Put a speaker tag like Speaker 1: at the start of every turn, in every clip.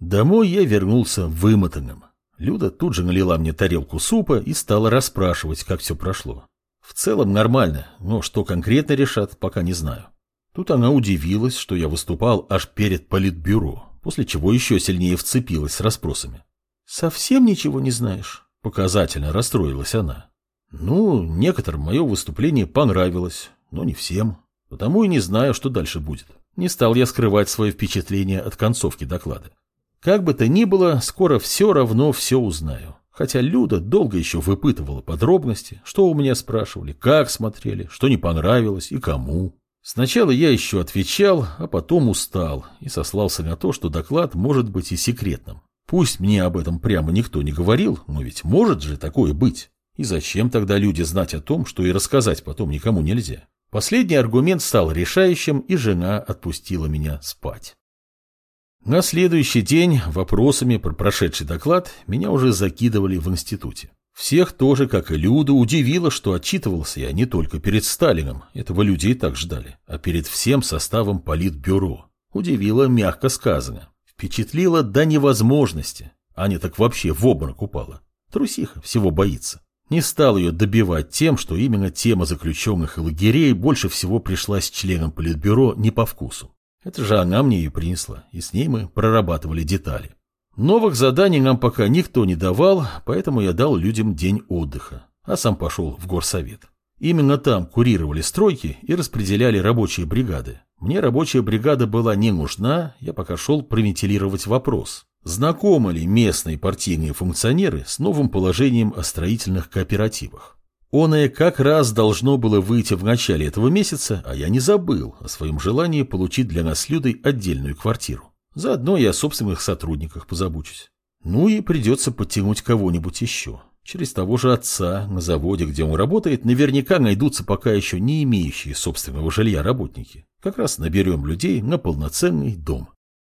Speaker 1: Домой я вернулся вымотанным. Люда тут же налила мне тарелку супа и стала расспрашивать, как все прошло. В целом нормально, но что конкретно решат, пока не знаю. Тут она удивилась, что я выступал аж перед политбюро, после чего еще сильнее вцепилась с расспросами. «Совсем ничего не знаешь?» – показательно расстроилась она. «Ну, некоторым мое выступление понравилось, но не всем. Потому и не знаю, что дальше будет. Не стал я скрывать свое впечатление от концовки доклада. Как бы то ни было, скоро все равно все узнаю. Хотя Люда долго еще выпытывала подробности, что у меня спрашивали, как смотрели, что не понравилось и кому. Сначала я еще отвечал, а потом устал и сослался на то, что доклад может быть и секретным. Пусть мне об этом прямо никто не говорил, но ведь может же такое быть. И зачем тогда люди знать о том, что и рассказать потом никому нельзя? Последний аргумент стал решающим, и жена отпустила меня спать. На следующий день вопросами про прошедший доклад меня уже закидывали в институте. Всех тоже, как и Люда, удивило, что отчитывался я не только перед Сталином, этого люди и так ждали, а перед всем составом политбюро. Удивило, мягко сказано. Впечатлило до невозможности. Аня так вообще в обморок упала. Трусиха, всего боится. Не стал ее добивать тем, что именно тема заключенных и лагерей больше всего пришлась членам политбюро не по вкусу. Это же она мне ее принесла, и с ней мы прорабатывали детали. Новых заданий нам пока никто не давал, поэтому я дал людям день отдыха, а сам пошел в горсовет. Именно там курировали стройки и распределяли рабочие бригады. Мне рабочая бригада была не нужна, я пока шел провентилировать вопрос. Знакомы ли местные партийные функционеры с новым положением о строительных кооперативах? Оное как раз должно было выйти в начале этого месяца, а я не забыл о своем желании получить для нас Людой отдельную квартиру. Заодно я о собственных сотрудниках позабочусь. Ну и придется подтянуть кого-нибудь еще. Через того же отца на заводе, где он работает, наверняка найдутся пока еще не имеющие собственного жилья работники. Как раз наберем людей на полноценный дом.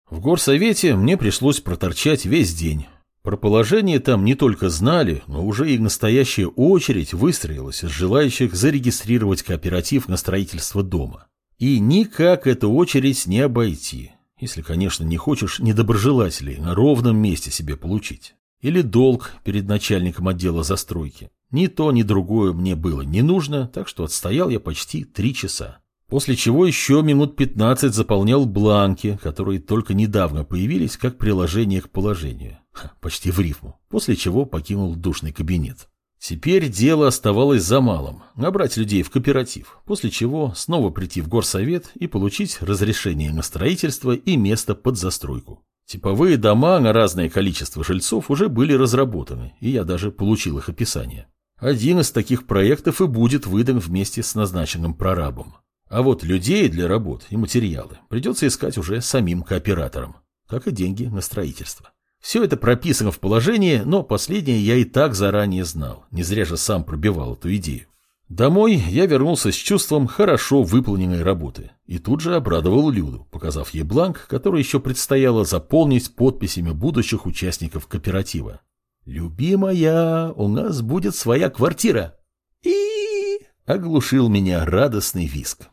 Speaker 1: В горсовете мне пришлось проторчать весь день, про положение там не только знали, но уже и настоящая очередь выстроилась из желающих зарегистрировать кооператив на строительство дома. И никак эту очередь не обойти, если, конечно, не хочешь недоброжелателей на ровном месте себе получить. Или долг перед начальником отдела застройки. Ни то, ни другое мне было не нужно, так что отстоял я почти три часа. После чего еще минут 15 заполнял бланки, которые только недавно появились как приложение к положению. Ха, почти в рифму. После чего покинул душный кабинет. Теперь дело оставалось за малым – набрать людей в кооператив, после чего снова прийти в горсовет и получить разрешение на строительство и место под застройку. Типовые дома на разное количество жильцов уже были разработаны, и я даже получил их описание. Один из таких проектов и будет выдан вместе с назначенным прорабом. А вот людей для работ и материалы придется искать уже самим кооператорам, как и деньги на строительство. Все это прописано в положении, но последнее я и так заранее знал, не зря же сам пробивал эту идею. Домой я вернулся с чувством хорошо выполненной работы и тут же обрадовал Люду, показав ей бланк, который еще предстояло заполнить подписями будущих участников кооператива. «Любимая, у нас будет своя квартира!» И оглушил меня радостный виск.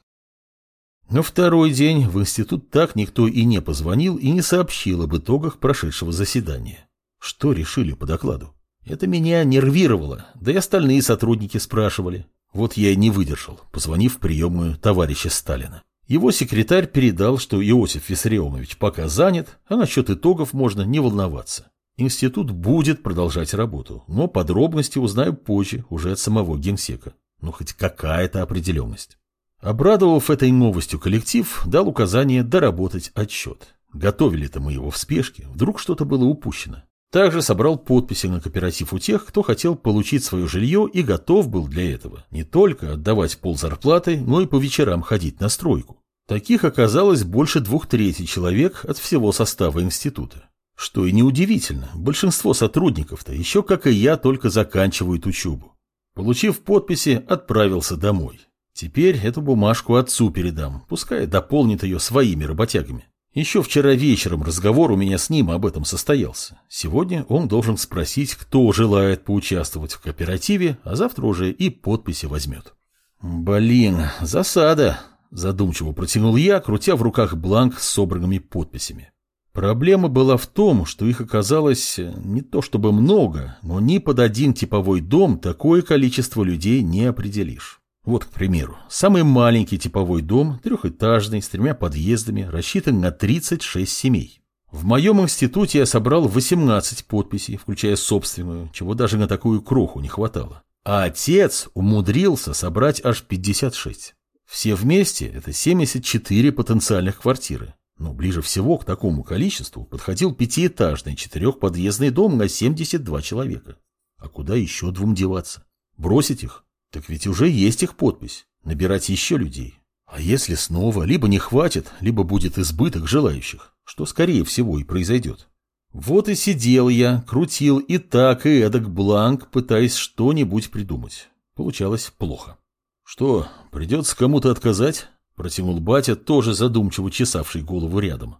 Speaker 1: На второй день в институт так никто и не позвонил и не сообщил об итогах прошедшего заседания. Что решили по докладу? Это меня нервировало, да и остальные сотрудники спрашивали. Вот я и не выдержал, позвонив в приемную товарища Сталина. Его секретарь передал, что Иосиф Виссарионович пока занят, а насчет итогов можно не волноваться. Институт будет продолжать работу, но подробности узнаю позже, уже от самого генсека. Ну, хоть какая-то определенность. Обрадовав этой новостью коллектив, дал указание доработать отчет. Готовили-то мы его в спешке, вдруг что-то было упущено. Также собрал подписи на кооператив у тех, кто хотел получить свое жилье и готов был для этого не только отдавать пол зарплаты, но и по вечерам ходить на стройку. Таких оказалось больше двух третей человек от всего состава института. Что и неудивительно, большинство сотрудников-то еще, как и я, только заканчивают учебу. Получив подписи, отправился домой. Теперь эту бумажку отцу передам, пускай дополнит ее своими работягами. Еще вчера вечером разговор у меня с ним об этом состоялся. Сегодня он должен спросить, кто желает поучаствовать в кооперативе, а завтра уже и подписи возьмет. Блин, засада, задумчиво протянул я, крутя в руках бланк с собранными подписями. Проблема была в том, что их оказалось э, не то чтобы много, но ни под один типовой дом такое количество людей не определишь. Вот, к примеру, самый маленький типовой дом, трехэтажный, с тремя подъездами, рассчитан на 36 семей. В моем институте я собрал 18 подписей, включая собственную, чего даже на такую кроху не хватало. А отец умудрился собрать аж 56. Все вместе это 74 потенциальных квартиры. Но ближе всего к такому количеству подходил пятиэтажный четырехподъездный дом на 72 человека. А куда еще двум деваться? Бросить их? Так ведь уже есть их подпись. Набирать еще людей. А если снова либо не хватит, либо будет избыток желающих, что скорее всего и произойдет. Вот и сидел я, крутил и так, и эдак бланк, пытаясь что-нибудь придумать. Получалось плохо. Что, придется кому-то отказать? Протянул батя, тоже задумчиво чесавший голову рядом.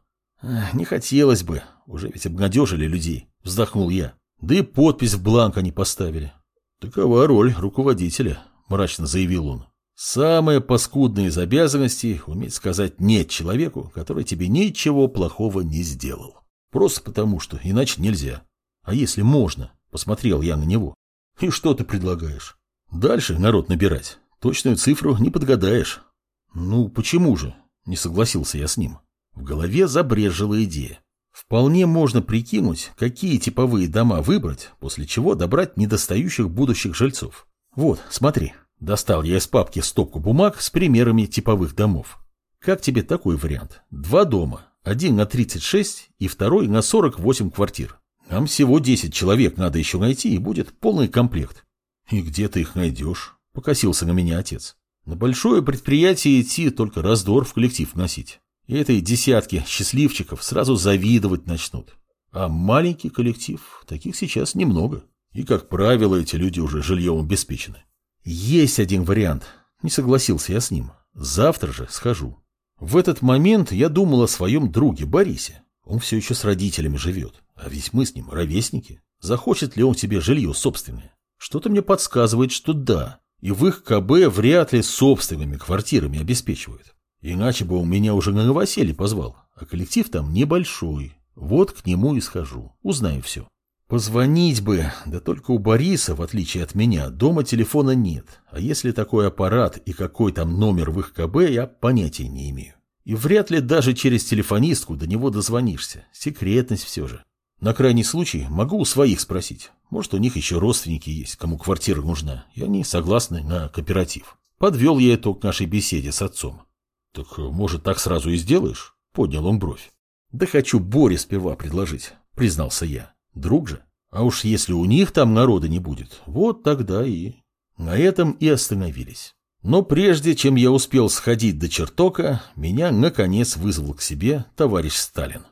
Speaker 1: «Не хотелось бы, уже ведь обнадежили людей», — вздохнул я. «Да и подпись в бланк они поставили». «Такова роль руководителя», — мрачно заявил он. «Самое паскудное из обязанностей — уметь сказать «нет» человеку, который тебе ничего плохого не сделал. Просто потому, что иначе нельзя. А если можно?» — посмотрел я на него. «И что ты предлагаешь?» «Дальше народ набирать. Точную цифру не подгадаешь». «Ну, почему же?» – не согласился я с ним. В голове забрежила идея. Вполне можно прикинуть, какие типовые дома выбрать, после чего добрать недостающих будущих жильцов. Вот, смотри. Достал я из папки стопку бумаг с примерами типовых домов. Как тебе такой вариант? Два дома. Один на 36 и второй на 48 квартир. Нам всего 10 человек надо еще найти, и будет полный комплект. И где ты их найдешь? Покосился на меня отец. На большое предприятие идти только раздор в коллектив вносить. И этой десятки счастливчиков сразу завидовать начнут. А маленький коллектив, таких сейчас немного. И, как правило, эти люди уже жильем обеспечены. Есть один вариант. Не согласился я с ним. Завтра же схожу. В этот момент я думал о своем друге Борисе. Он все еще с родителями живет. А ведь мы с ним ровесники. Захочет ли он себе жилье собственное? Что-то мне подсказывает, что да и в их КБ вряд ли собственными квартирами обеспечивают. Иначе бы он меня уже на новоселье позвал, а коллектив там небольшой. Вот к нему и схожу, узнаю все. Позвонить бы, да только у Бориса, в отличие от меня, дома телефона нет. А если такой аппарат и какой там номер в их КБ, я понятия не имею. И вряд ли даже через телефонистку до него дозвонишься. Секретность все же. На крайний случай могу у своих спросить. Может, у них еще родственники есть, кому квартира нужна, и они согласны на кооператив. Подвел я итог нашей беседе с отцом. Так, может, так сразу и сделаешь? Поднял он бровь. Да хочу Боре сперва предложить, признался я. Друг же. А уж если у них там народа не будет, вот тогда и... На этом и остановились. Но прежде чем я успел сходить до чертока, меня наконец вызвал к себе товарищ Сталин.